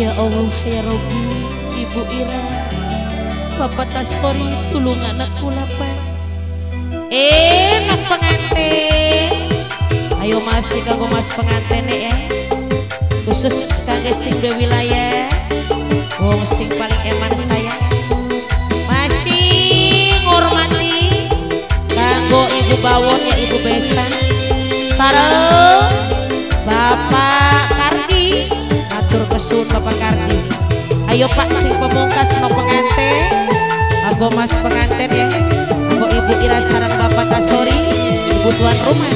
Ya Allah ya Robbi Ibu Ira Bapak Tasori tulung anak kulapan Eh nak pengantin. Ayo masih kanggo mas pengantin ya. Khusus kangge sing wilayah Bapak Kardi Ayo Pak sing pemungkas no pengantin Aku mas pengantin ya. Aku ibu Ira sarang Bapak Tasori Ibu tuan rumah.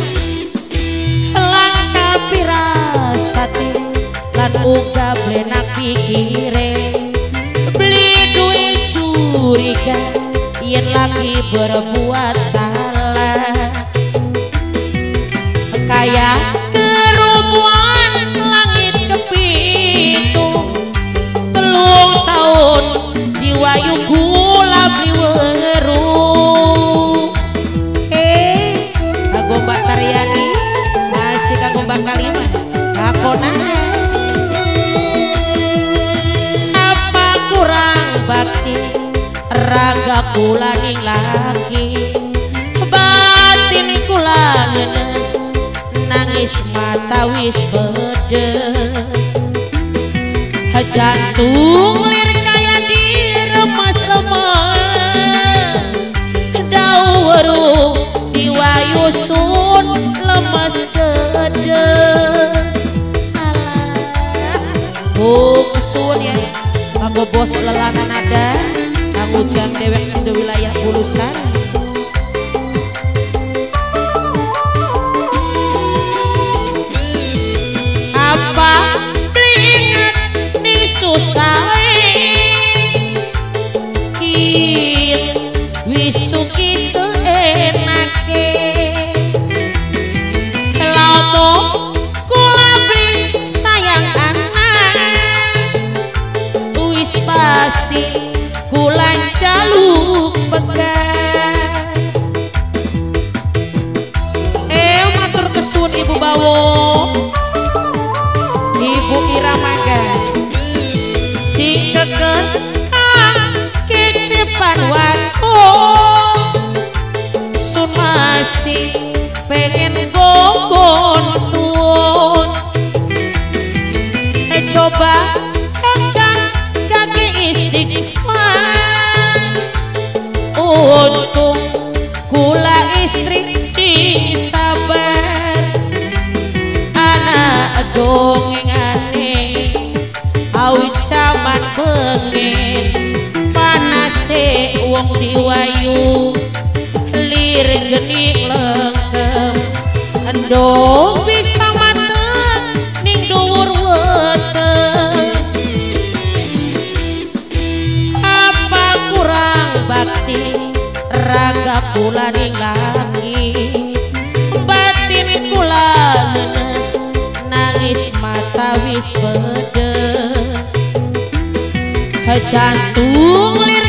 Langkah pirasati Lan uga blenak pikire. Beli duit curiga Yen lagi berbuat salah. Kayak apa kurang bakti? Raga kula ning lagi. Batin kula ngenes nangis mata wis bedes jantung lir Oh kesun ya. Aku bos lelanan ada. Aku jam dewek sing di wilayah bulusan pasti kula jaluk pegat. Eh matur kesun ibu bawo. Ibu Ira Mangga. Sing deket kecepan wako Sun masih wong diwayu lir geni lengkem endo bisa mateng ning dhuwur weteng. Apa kurang bakti raga kula ning langit. Batin kula lenes nangis mata wis pedes jantung lir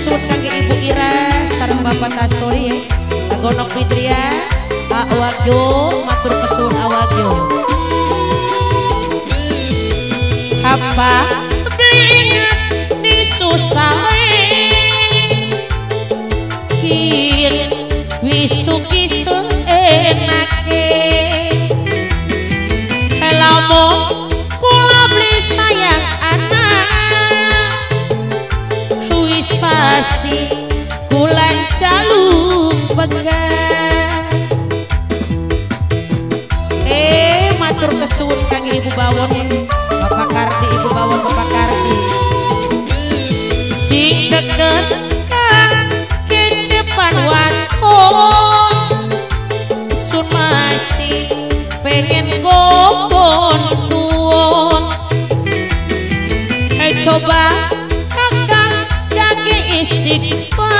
kesun kangge ibu Ira sareng bapak Tasori ya. Agonok Fitria Awagyo matur kesun awagyo apa beringat di susah jaluk pegat eh matur kesuwun kang ibu bawon. Bapak Kardi ibu bawon Bapak Kardi. Sing deket kang kecepan waton sun masih pengen gogon tuon eh coba kakak kaki istighfar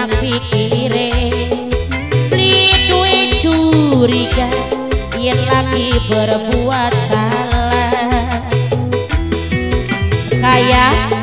lagi berbuat salah. Kayak